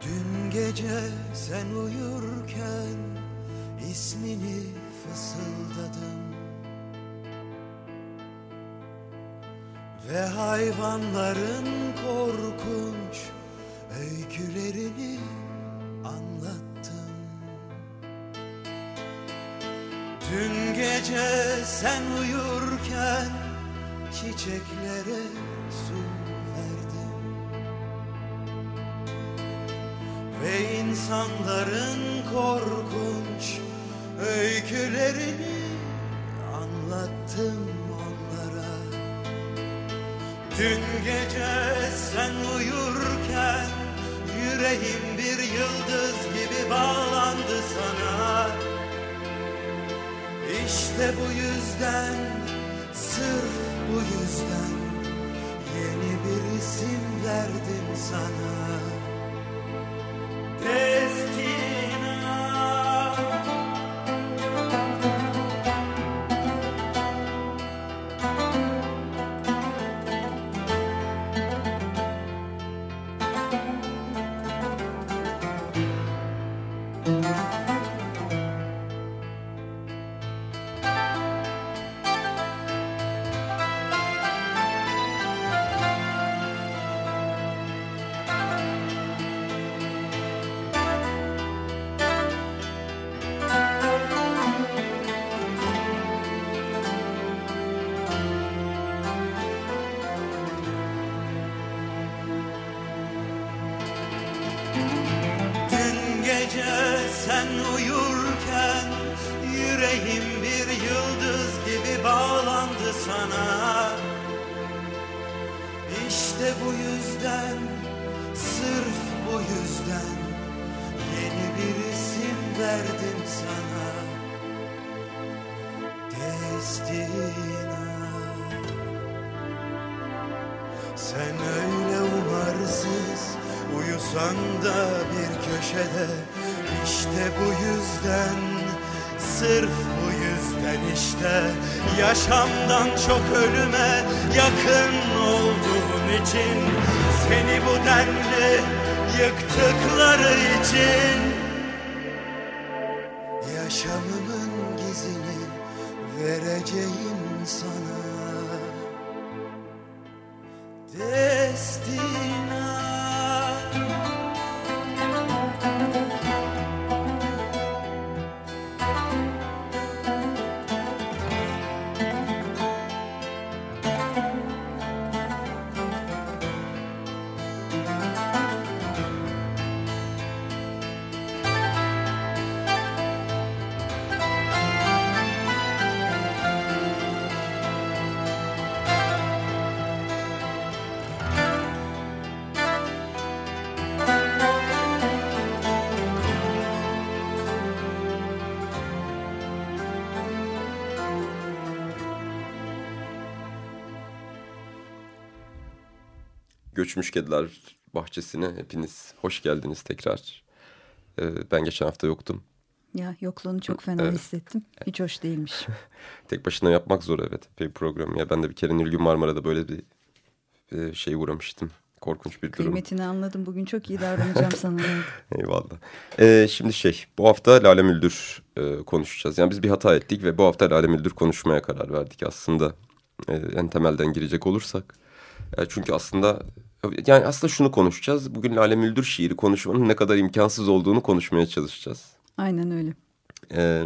Dün gece sen uyurken ismini fısıldadım. Ve hayvanların korkunç öykülerini anlattım. Dün gece sen uyurken çiçeklere su insanların korkunç öykülerini anlattım onlara. Dün gece sen uyurken yüreğim bir yıldız gibi bağlandı sana. İşte bu yüzden, sırf bu yüzden yeni bir isim verdim sana Dün gece sen uyurken yüreğim bir yıldız gibi bağlandı sana. İşte bu yüzden, sırf bu yüzden yeni bir isim verdim sana. Destina Sen öyle umarsız uyusan da bir köşede İşte bu yüzden Sırf bu yüzden işte Yaşamdan çok ölüme yakın olduğun için Seni bu denli yıktıkları için. Yaşamımın gizini vereceğim sana Göçmüş Kediler Bahçesi'ne hepiniz hoş geldiniz tekrar. Ee, ben geçen hafta yoktum. Ya yokluğunu çok fena Evet. hissettim. Hiç hoş değilmiş. Tek başına yapmak zor evet bir program. Ya ben de bir kere Nilgün Marmara'da böyle bir, bir şey uğramıştım. Korkunç bir durum. Kıymetini anladım. Bugün çok iyi davranacağım sana. Eyvallah. Ee, şimdi şey bu hafta Lale Müldür e, konuşacağız. Yani biz bir hata ettik ve bu hafta Lale Müldür konuşmaya karar verdik aslında. E, en temelden girecek olursak. E, çünkü aslında yani aslında şunu konuşacağız. Bugün Lale Müldür şiiri konuşmanın ne kadar imkansız olduğunu konuşmaya çalışacağız. Aynen öyle. Ee,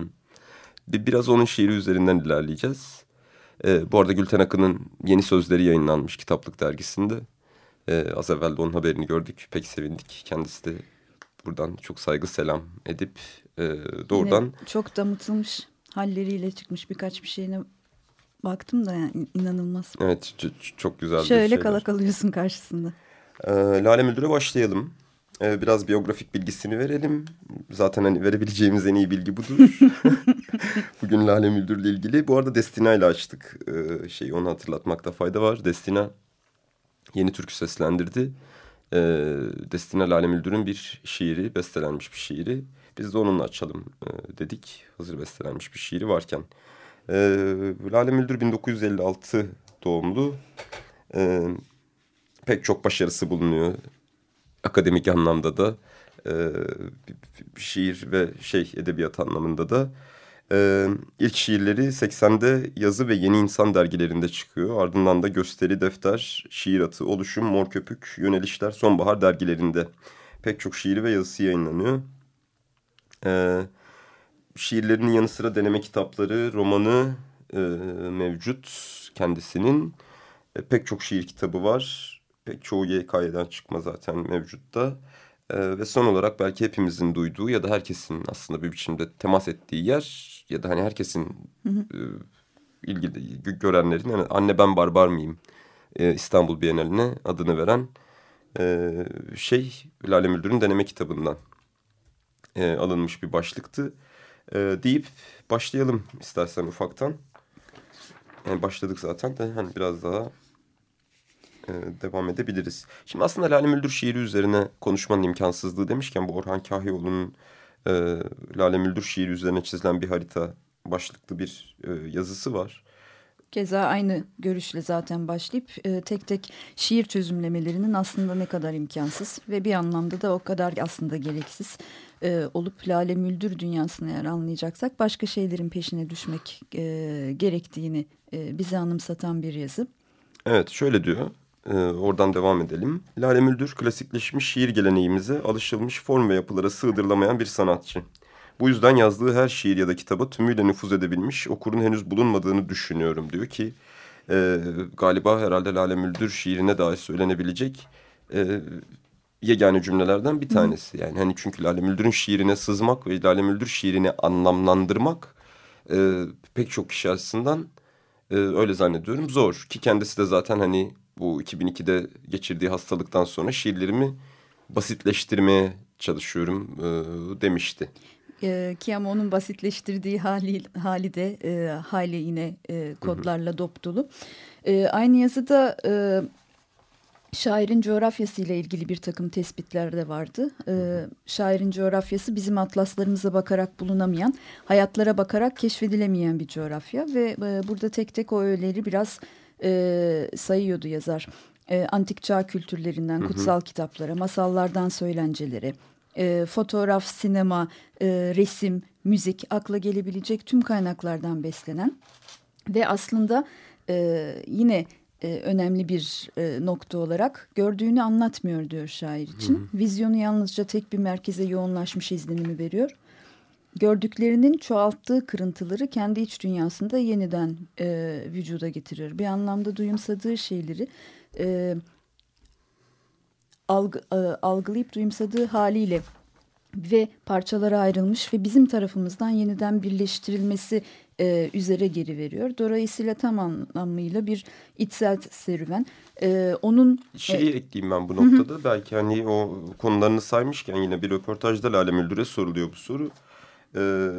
bir, biraz onun şiiri üzerinden ilerleyeceğiz. Ee, bu arada Gülten Akın'ın yeni sözleri yayınlanmış kitaplık dergisinde. Ee, az evvel de onun haberini gördük. Pek sevindik. Kendisi de buradan çok saygı selam edip e, doğrudan... Yine çok damıtılmış halleriyle çıkmış birkaç bir şeyine baktım da yani inanılmaz. Evet çok güzel Şöyle kala kalıyorsun karşısında. Ee, Lale Müldür'e başlayalım. Ee, biraz biyografik bilgisini verelim. Zaten hani verebileceğimiz en iyi bilgi budur. Bugün Lale Müldür'le ilgili. Bu arada Destina ile açtık. Ee, şey onu hatırlatmakta fayda var. Destina yeni türkü seslendirdi. Ee, Destina Lale Müldür'ün bir şiiri, bestelenmiş bir şiiri. Biz de onunla açalım e, dedik. Hazır bestelenmiş bir şiiri varken. Ee, Lale Müldür 1956 doğumlu. Ee, pek çok başarısı bulunuyor. Akademik anlamda da. E, şiir ve şey edebiyat anlamında da. E, ilk şiirleri 80'de Yazı ve Yeni İnsan dergilerinde çıkıyor. Ardından da Gösteri, Defter, Şiir Atı, Oluşum, Mor Köpük, Yönelişler, Sonbahar dergilerinde pek çok şiiri ve yazısı yayınlanıyor. E, şiirlerinin yanı sıra deneme kitapları, romanı e, mevcut kendisinin. E, pek çok şiir kitabı var. Pek çoğu YKY'den çıkma zaten mevcutta. E, ve son olarak belki hepimizin duyduğu ya da herkesin aslında bir biçimde temas ettiği yer ya da hani herkesin hı hı. E, ilgili görenlerin yani anne ben barbar mıyım e, İstanbul Bienali'ne adını veren e, şey Lale Müldür'ün deneme kitabından e, alınmış bir başlıktı. E, deyip başlayalım istersen ufaktan. Yani başladık zaten de hani biraz daha e, devam edebiliriz. Şimdi aslında Lale Müldür şiiri üzerine konuşmanın imkansızlığı demişken bu Orhan Kahyoğlu'nun e, Lale Müldür şiiri üzerine çizilen bir harita başlıklı bir e, yazısı var. Keza aynı görüşle zaten başlayıp e, tek tek şiir çözümlemelerinin aslında ne kadar imkansız ve bir anlamda da o kadar aslında gereksiz e, olup Lale Müldür dünyasını eğer anlayacaksak başka şeylerin peşine düşmek e, gerektiğini e, bize anımsatan bir yazı. Evet şöyle diyor ee, oradan devam edelim. Lale Müldür klasikleşmiş şiir geleneğimize alışılmış form ve yapılara sığdırılamayan bir sanatçı. Bu yüzden yazdığı her şiir ya da kitaba tümüyle nüfuz edebilmiş, okurun henüz bulunmadığını düşünüyorum diyor ki... E, galiba herhalde Lale Müldür şiirine dair söylenebilecek e, yegane cümlelerden bir tanesi. Yani hani çünkü Lale Müldür'ün şiirine sızmak ve Lale Müldür şiirini anlamlandırmak e, pek çok kişi açısından e, öyle zannediyorum zor. Ki kendisi de zaten hani bu 2002'de geçirdiği hastalıktan sonra şiirlerimi basitleştirmeye çalışıyorum e, demişti. E, ki ama onun basitleştirdiği hali, hali de e, hali yine e, kodlarla hı hı. dop dolu. E, aynı yazıda e, şairin coğrafyası ile ilgili bir takım tespitler de vardı. E, şairin coğrafyası bizim atlaslarımıza bakarak bulunamayan, hayatlara bakarak keşfedilemeyen bir coğrafya ve e, burada tek tek o öğeleri biraz e, sayıyordu yazar. E, antik çağ kültürlerinden hı hı. kutsal kitaplara, masallardan söylencelere, e, fotoğraf, sinema, e, resim, müzik, akla gelebilecek tüm kaynaklardan beslenen ve aslında e, yine e, önemli bir e, nokta olarak gördüğünü anlatmıyor diyor şair için. Hı hı. Vizyonu yalnızca tek bir merkeze yoğunlaşmış izlenimi veriyor gördüklerinin çoğalttığı kırıntıları kendi iç dünyasında yeniden e, vücuda getirir. Bir anlamda duyumsadığı şeyleri e, algı, e, algılayıp duyumsadığı haliyle ve parçalara ayrılmış ve bizim tarafımızdan yeniden birleştirilmesi e, üzere geri veriyor. Dolayısıyla tam anlamıyla bir içsel serüven. E, onun şeyi e, ekleyeyim ben bu noktada. Belki hani o konularını saymışken yine bir röportajda Lale Müldür'e soruluyor bu soru e,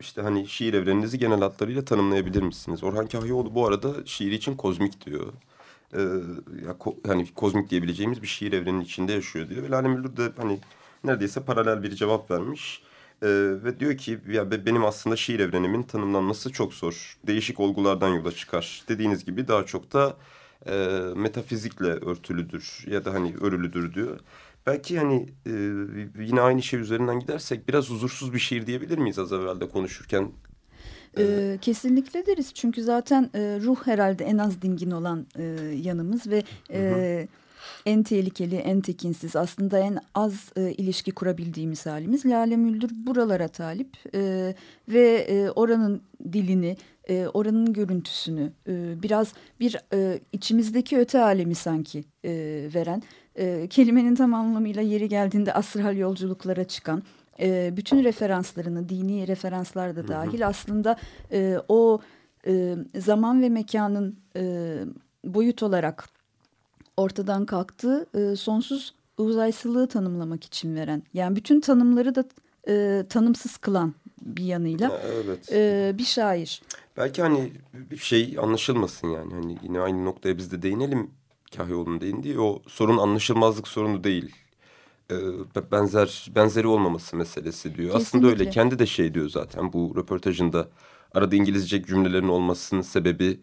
işte hani şiir evreninizi genel hatlarıyla tanımlayabilir misiniz? Orhan Kahyoğlu bu arada şiir için kozmik diyor. E, ya ko, hani kozmik diyebileceğimiz bir şiir evreninin içinde yaşıyor diyor. Ve Lale Müldür de hani neredeyse paralel bir cevap vermiş. E, ve diyor ki ya benim aslında şiir evrenimin tanımlanması çok zor. Değişik olgulardan yola çıkar. Dediğiniz gibi daha çok da e, metafizikle örtülüdür ya da hani örülüdür diyor. Belki hani e, yine aynı şey üzerinden gidersek biraz huzursuz bir şiir diyebilir miyiz az evvel de konuşurken? Ee, kesinlikle deriz çünkü zaten e, ruh herhalde en az dingin olan e, yanımız ve e, en tehlikeli, en tekinsiz aslında en az e, ilişki kurabildiğimiz halimiz. Lale Müldür buralara talip e, ve e, oranın dilini, e, oranın görüntüsünü e, biraz bir e, içimizdeki öte alemi sanki e, veren e, kelimenin tam anlamıyla yeri geldiğinde astral yolculuklara çıkan e, bütün referanslarını dini referanslar da dahil aslında e, o e, zaman ve mekanın e, boyut olarak ortadan kalktığı e, sonsuz uzaysılığı tanımlamak için veren. Yani bütün tanımları da e, tanımsız kılan bir yanıyla Ya, evet. e, bir şair. Belki hani bir şey anlaşılmasın yani. Hani yine aynı noktaya biz de değinelim. Kahyoğlu'nun değindiği o sorun anlaşılmazlık sorunu değil. Be- benzer benzeri olmaması meselesi diyor. Aslında öyle. Kesinlikle. Kendi de şey diyor zaten bu röportajında. Arada İngilizce cümlelerin olmasının sebebi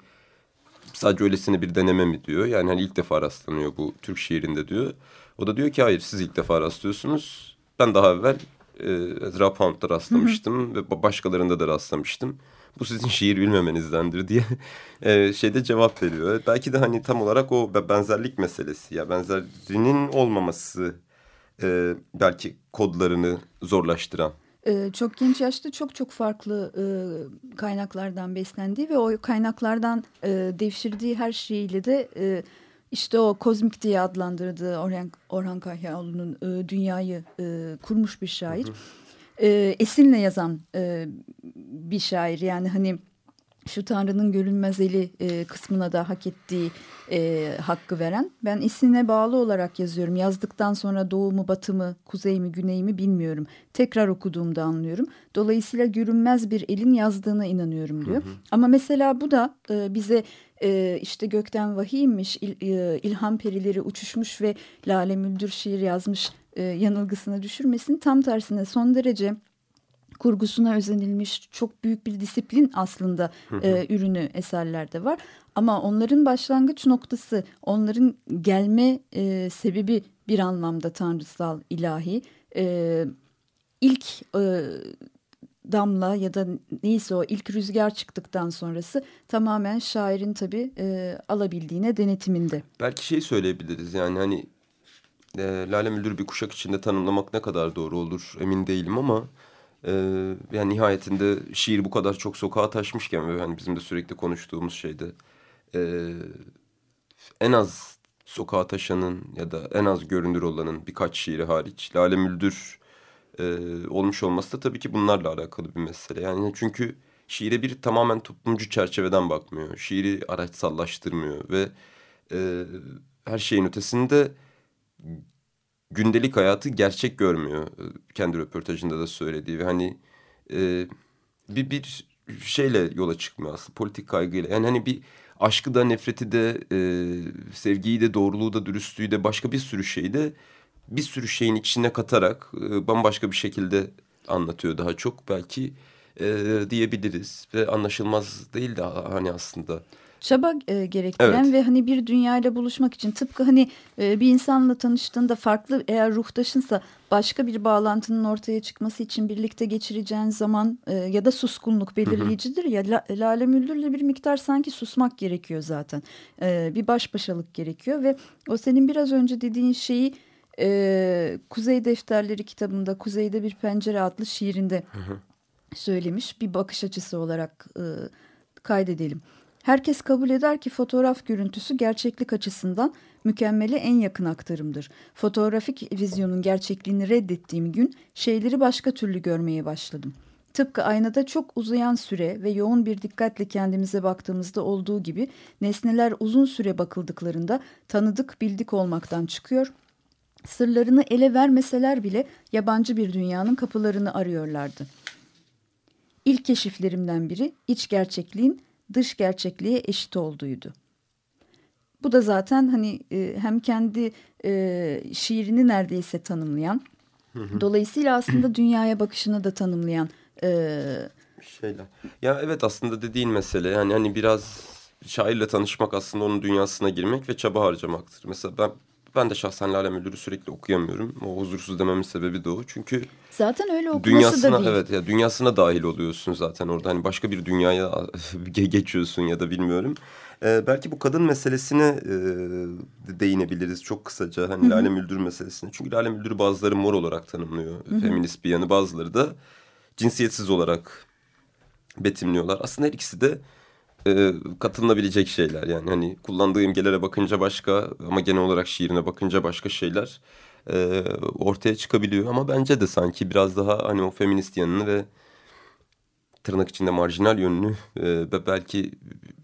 sadece öylesine bir deneme mi diyor. Yani hani ilk defa rastlanıyor bu Türk şiirinde diyor. O da diyor ki hayır siz ilk defa rastlıyorsunuz. Ben daha evvel e, Ezra Pound'da rastlamıştım ve ba- başkalarında da rastlamıştım. Bu sizin şiir bilmemenizdendir diye e, şeyde cevap veriyor. Belki de hani tam olarak o be- benzerlik meselesi ya benzerliğinin olmaması e, belki kodlarını zorlaştıran. Ee, çok genç yaşta çok çok farklı e, kaynaklardan beslendiği ve o kaynaklardan e, devşirdiği her şeyiyle de e, işte o kozmik diye adlandırdığı Orhan, Orhan Kahyaoğlu'nun e, dünyayı e, kurmuş bir şair. E, esinle yazan e, bir şair yani hani şu Tanrı'nın görünmez eli e, kısmına da hak ettiği e, hakkı veren. Ben esinle bağlı olarak yazıyorum. Yazdıktan sonra doğu mu, batı mı, kuzey mi, güney mi bilmiyorum. Tekrar okuduğumda anlıyorum. Dolayısıyla görünmez bir elin yazdığına inanıyorum diyor. Ama mesela bu da e, bize e, işte gökten vahiymiş, il, e, ilham perileri uçuşmuş ve Lale Müldür şiir yazmış e, yanılgısına düşürmesin. Tam tersine son derece kurgusuna özenilmiş çok büyük bir disiplin aslında e, ürünü eserlerde var. Ama onların başlangıç noktası, onların gelme e, sebebi bir anlamda tanrısal, ilahi. E, ilk e, damla ya da neyse o ilk rüzgar çıktıktan sonrası tamamen şairin tabii e, alabildiğine denetiminde. Belki şey söyleyebiliriz yani hani e, Lale Müldür bir kuşak içinde tanımlamak ne kadar doğru olur emin değilim ama e, yani nihayetinde şiir bu kadar çok sokağa taşmışken ve hani bizim de sürekli konuştuğumuz şeyde e, en az sokağa taşanın ya da en az görünür olanın birkaç şiiri hariç Lale Müldür e, olmuş olması da tabii ki bunlarla alakalı bir mesele. Yani çünkü şiire bir tamamen toplumcu çerçeveden bakmıyor. Şiiri araçsallaştırmıyor ve e, her şeyin ötesinde gündelik hayatı gerçek görmüyor. E, Kendi röportajında da söylediği ve hani e, bir bir şeyle yola çıkmıyor aslında politik kaygıyla. Yani hani bir aşkı da nefreti de e, sevgiyi de doğruluğu da dürüstlüğü de başka bir sürü şeyi de bir sürü şeyin içine katarak e, bambaşka bir şekilde anlatıyor daha çok belki e, diyebiliriz ve anlaşılmaz değil de hani aslında. Çaba e, gerektiren Evet. ve hani bir dünyayla buluşmak için tıpkı hani e, bir insanla tanıştığında farklı eğer ruhtaşınsa başka bir bağlantının ortaya çıkması için birlikte geçireceğin zaman e, ya da suskunluk belirleyicidir ya. La, Lale Müldür'le bir miktar sanki susmak gerekiyor zaten. E, bir baş başalık gerekiyor ve o senin biraz önce dediğin şeyi e, Kuzey Defterleri kitabında Kuzeyde Bir Pencere adlı şiirinde söylemiş. Bir bakış açısı olarak e, kaydedelim. Herkes kabul eder ki fotoğraf görüntüsü gerçeklik açısından mükemmele en yakın aktarımdır. Fotoğrafik vizyonun gerçekliğini reddettiğim gün şeyleri başka türlü görmeye başladım. Tıpkı aynada çok uzayan süre ve yoğun bir dikkatle kendimize baktığımızda olduğu gibi nesneler uzun süre bakıldıklarında tanıdık bildik olmaktan çıkıyor sırlarını ele vermeseler bile yabancı bir dünyanın kapılarını arıyorlardı. İlk keşiflerimden biri iç gerçekliğin dış gerçekliğe eşit olduğuydu. Bu da zaten hani e, hem kendi e, şiirini neredeyse tanımlayan, dolayısıyla aslında dünyaya bakışını da tanımlayan e, şeyler. Ya evet aslında dediğin mesele yani hani biraz şairle tanışmak aslında onun dünyasına girmek ve çaba harcamaktır. Mesela ben ben de şahsen Lale Müldür'ü sürekli okuyamıyorum. O huzursuz dememin sebebi de o. Çünkü zaten öyle okuması dünyasına da değil. evet ya dünyasına dahil oluyorsun zaten orada. Hani başka bir dünyaya ge- geçiyorsun ya da bilmiyorum. Ee, belki bu kadın meselesine e, de değinebiliriz çok kısaca. Hani Lale Müldür meselesine. Çünkü Lale Müldür'ü bazıları mor olarak tanımlıyor. Feminist bir yanı bazıları da cinsiyetsiz olarak betimliyorlar. Aslında her ikisi de e, katılınabilecek şeyler. Yani hani kullandığı imgelere bakınca başka ama genel olarak şiirine bakınca başka şeyler e, ortaya çıkabiliyor. Ama bence de sanki biraz daha hani o feminist yanını ve tırnak içinde marjinal yönünü e, belki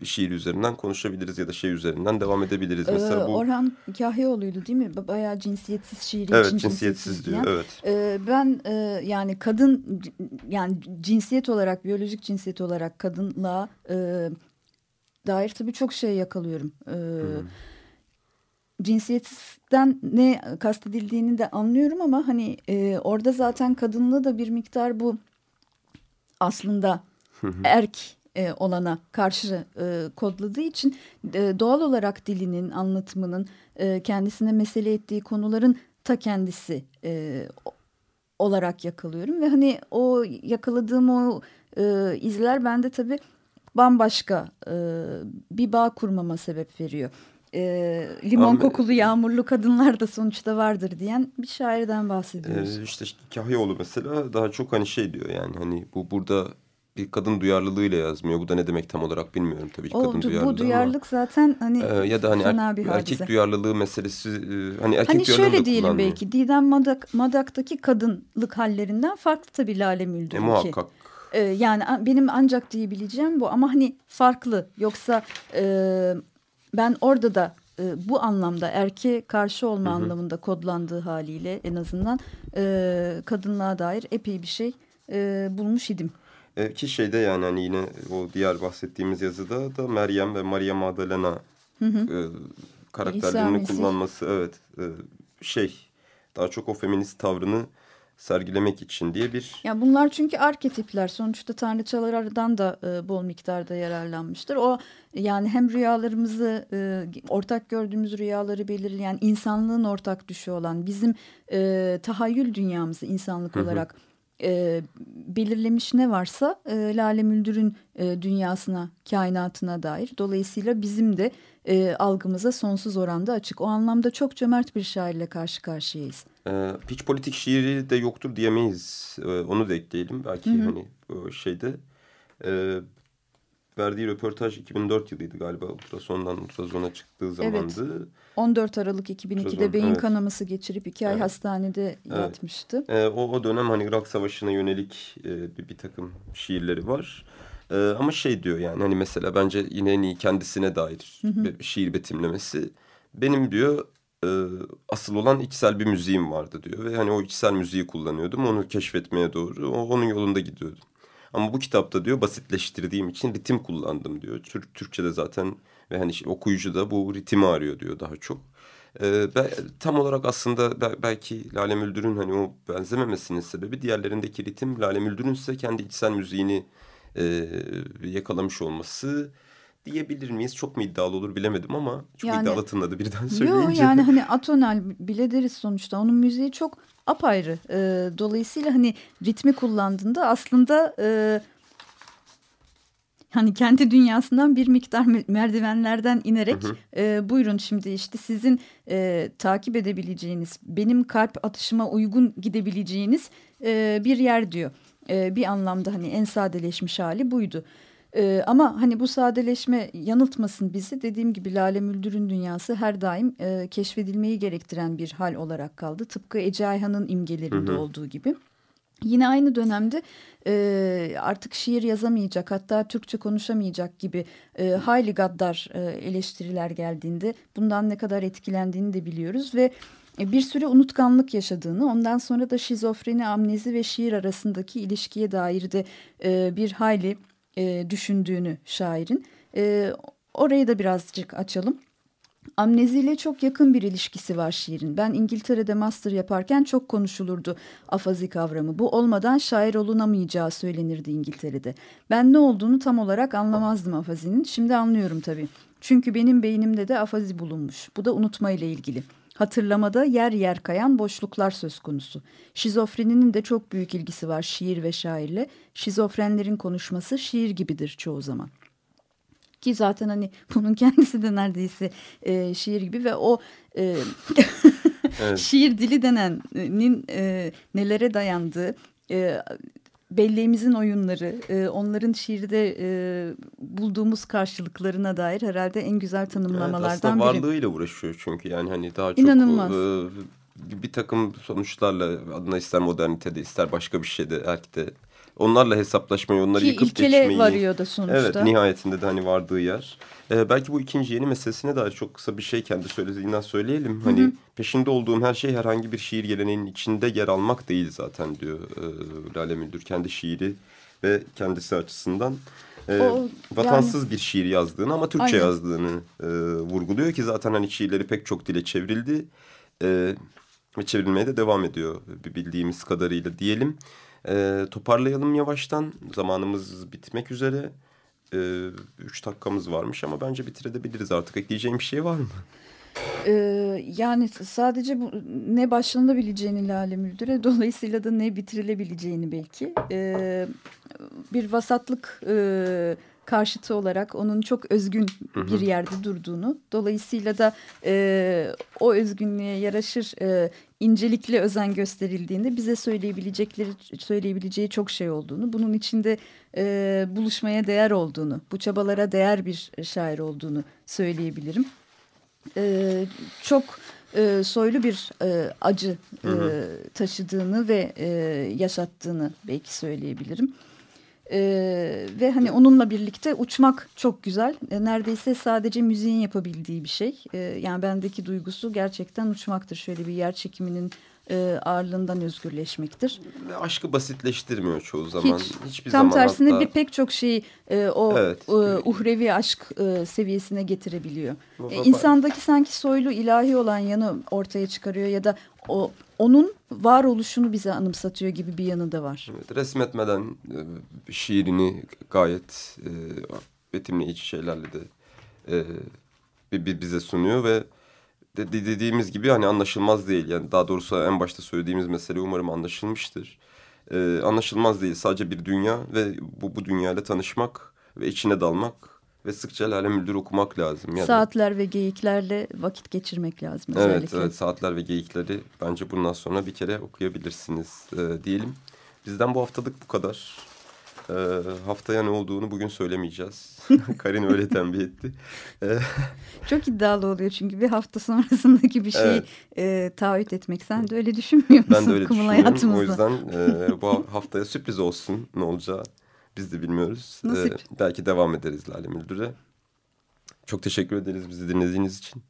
şiir üzerinden konuşabiliriz ya da şey üzerinden devam edebiliriz. Ee, Mesela bu... Orhan Kahyaoğlu'ydu değil mi? Bayağı cinsiyetsiz şiiri evet, için cinsiyetsiz diyor. diyen. Evet. Ee, ben e, yani kadın yani cinsiyet olarak biyolojik cinsiyet olarak kadınlığa e, dair tabii çok şey yakalıyorum. Hmm. Cinsiyetsizden ne kastedildiğini de anlıyorum ama hani e, orada zaten kadınlığı da bir miktar bu aslında erk e, olana karşı e, kodladığı için e, doğal olarak dilinin, anlatımının e, kendisine mesele ettiği konuların ta kendisi e, olarak yakalıyorum. Ve hani o yakaladığım o e, izler bende tabii bambaşka e, bir bağ kurmama sebep veriyor. E, limon Ama, kokulu yağmurlu kadınlar da sonuçta vardır diyen bir şairden bahsediyoruz. E, işte Kahyaoğlu mesela daha çok hani şey diyor yani hani bu burada bir kadın duyarlılığıyla yazmıyor. Bu da ne demek tam olarak bilmiyorum tabii ki o, kadın duyarlılığı Bu duyarlık ama, zaten hani e, ya da hani er, bir erkek hadise. duyarlılığı meselesi e, hani erkek hani şöyle diyelim belki Didem Madak Madak'taki kadınlık hallerinden farklı tabii Lale Müldür. E, muhakkak. E, yani benim ancak diyebileceğim bu ama hani farklı yoksa e, ben orada da e, bu anlamda erkeğe karşı olma hı hı. anlamında kodlandığı haliyle en azından e, kadınlığa dair epey bir şey e, bulmuş idim. E, ki şeyde yani hani yine o diğer bahsettiğimiz yazıda da Meryem ve Maria Magdalena hı hı. E, karakterlerini kullanması evet e, şey daha çok o feminist tavrını sergilemek için diye bir... Ya bunlar çünkü arketipler. Sonuçta tanrıçalardan da e, bol miktarda yararlanmıştır. O yani hem rüyalarımızı e, ortak gördüğümüz rüyaları belirleyen insanlığın ortak düşü olan bizim e, tahayyül dünyamızı insanlık olarak e, belirlemiş ne varsa e, Lale Müldür'ün e, dünyasına, kainatına dair. Dolayısıyla bizim de e, algımıza sonsuz oranda açık. O anlamda çok cömert bir şairle karşı karşıyayız. E, hiç politik şiiri de yoktur diyemeyiz. E, onu da ekleyelim. Belki Hı -hı. hani o şeyde... E, verdiği röportaj 2004 yılıydı galiba ultrasondan ultrasona çıktığı zamandı. Evet. 14 Aralık 2002'de Ultrason, beyin evet. kanaması geçirip iki ay evet. hastanede evet. yatmıştı. E, o, o dönem hani Irak Savaşı'na yönelik e, bir, bir takım şiirleri var. E, ama şey diyor yani hani mesela bence yine en iyi kendisine dair hı hı. Bir şiir betimlemesi. Benim diyor e, asıl olan içsel bir müziğim vardı diyor. Ve hani o içsel müziği kullanıyordum. Onu keşfetmeye doğru o, onun yolunda gidiyordum. Ama bu kitapta diyor basitleştirdiğim için ritim kullandım diyor. Türk Türkçe'de zaten ve hani okuyucu da bu ritmi arıyor diyor daha çok. Ee, ben, tam olarak aslında belki Lale Müldür'ün hani o benzememesinin sebebi diğerlerindeki ritim Lale Müldür'ün ise kendi içsel müziğini e, yakalamış olması diyebilir miyiz? Çok mu iddialı olur bilemedim ama çok yani, iddialı tınladı birden söyleyince. Yok yani hani atonal bile deriz sonuçta. Onun müziği çok apayrı. E, dolayısıyla hani ritmi kullandığında aslında e, hani kendi dünyasından bir miktar merdivenlerden inerek hı hı. E, buyurun şimdi işte sizin e, takip edebileceğiniz benim kalp atışıma uygun gidebileceğiniz e, bir yer diyor. E, bir anlamda hani en sadeleşmiş hali buydu. Ee, ama hani bu sadeleşme yanıltmasın bizi. Dediğim gibi Lale Müldür'ün dünyası her daim e, keşfedilmeyi gerektiren bir hal olarak kaldı. Tıpkı Ece Ayhan'ın imgelerinde hı hı. olduğu gibi. Yine aynı dönemde e, artık şiir yazamayacak hatta Türkçe konuşamayacak gibi e, hayli gaddar e, eleştiriler geldiğinde bundan ne kadar etkilendiğini de biliyoruz ve e, bir süre unutkanlık yaşadığını ondan sonra da şizofreni, amnezi ve şiir arasındaki ilişkiye dair de e, bir hayli e, düşündüğünü şairin. E, orayı da birazcık açalım. Amneziyle çok yakın bir ilişkisi var şiirin. Ben İngiltere'de master yaparken çok konuşulurdu afazi kavramı. Bu olmadan şair olunamayacağı söylenirdi İngiltere'de. Ben ne olduğunu tam olarak anlamazdım afazinin. Şimdi anlıyorum tabii. Çünkü benim beynimde de afazi bulunmuş. Bu da unutma ile ilgili. Hatırlamada yer yer kayan boşluklar söz konusu. Şizofreninin de çok büyük ilgisi var şiir ve şairle. Şizofrenlerin konuşması şiir gibidir çoğu zaman. Ki zaten hani bunun kendisi de neredeyse e, şiir gibi ve o e, evet. şiir dili denenin e, nelere dayandığı e, belleğimizin oyunları, e, onların şiirde e, bulduğumuz karşılıklarına dair herhalde en güzel tanımlamalardan evet, aslında biri. Aslında varlığıyla uğraşıyor çünkü yani hani daha çok İnanılmaz. E, bir takım sonuçlarla adına ister modernitede ister başka bir şeyde belki de onlarla hesaplaşmayı, onları Ki yıkıp ilkele geçmeyi. varıyor da sonuçta. Evet nihayetinde de hani vardığı yer. Ee, belki bu ikinci yeni meselesine dair çok kısa bir şey kendi söylediğinden söyleyelim. Hani Hı peşinde olduğum her şey herhangi bir şiir geleneğinin içinde yer almak değil zaten diyor e, Lale Müldür. Kendi şiiri ve kendisi açısından. E, O, vatansız bir şiir yazdığını ama Türkçe Aynen. yazdığını e, vurguluyor ki zaten hani şiirleri pek çok dile çevrildi. E, ve çevrilmeye de devam ediyor bildiğimiz kadarıyla diyelim. E, toparlayalım yavaştan. Zamanımız bitmek üzere. E, üç dakikamız varmış ama bence bitirebiliriz artık. Ekleyeceğim bir şey var mı? Ee, yani sadece bu ne başlanabileceğini Lale Müldür'e dolayısıyla da ne bitirilebileceğini belki ee, bir vasatlık e, karşıtı olarak onun çok özgün bir yerde durduğunu dolayısıyla da e, o özgünlüğe yaraşır e, incelikli özen gösterildiğinde bize söyleyebilecekleri söyleyebileceği çok şey olduğunu bunun içinde e, buluşmaya değer olduğunu bu çabalara değer bir şair olduğunu söyleyebilirim. E, çok e, soylu bir e, acı e, taşıdığını ve e, yaşattığını belki söyleyebilirim. E, ve hani onunla birlikte uçmak çok güzel. E, neredeyse sadece müziğin yapabildiği bir şey. E, yani bendeki duygusu gerçekten uçmaktır. Şöyle bir yer çekiminin e, ağırlığından özgürleşmektir. Aşkı basitleştirmiyor çoğu zaman. Hiç. Hiçbir Tam zaman tersine hatta... bir pek çok şeyi e, o Evet. e, uhrevi aşk e, seviyesine getirebiliyor. E, insandaki sanki soylu ilahi olan yanı ortaya çıkarıyor ya da o onun varoluşunu bize anımsatıyor gibi bir yanı da var. Evet, resmetmeden e, şiirini gayet e, betimleyici şeylerle de e, bi- bi- bize sunuyor ve de- de- dediğimiz gibi hani anlaşılmaz değil. Yani daha doğrusu en başta söylediğimiz mesele umarım anlaşılmıştır. E, anlaşılmaz değil. Sadece bir dünya ve bu, bu dünyayla tanışmak ve içine dalmak ve sıkça Lale Müldür okumak lazım. Yani, Saatler ve geyiklerle vakit geçirmek lazım Evet, özellikle. evet saatler ve geyikleri bence bundan sonra bir kere okuyabilirsiniz e, diyelim. Bizden bu haftalık bu kadar. E, haftaya ne olduğunu bugün söylemeyeceğiz. Karin öyle tembih etti. E, Çok iddialı oluyor çünkü bir hafta sonrasındaki bir şeyi Evet. e, taahhüt etmek. Sen de öyle düşünmüyor musun? ben de öyle Kumul düşünüyorum. O yüzden e, bu haftaya sürpriz olsun ne olacağı biz de bilmiyoruz. E, Nasip. belki devam ederiz Lale Müldür'e. Çok teşekkür ederiz bizi dinlediğiniz için.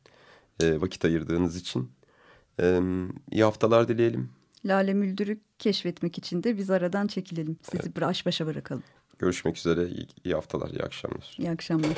e, vakit ayırdığınız için. E, iyi haftalar dileyelim. Lale Müldür'ü keşfetmek için de biz aradan çekilelim. Sizi bir baş başa bırakalım. Görüşmek üzere. İyi, iyi haftalar, iyi akşamlar. İyi akşamlar.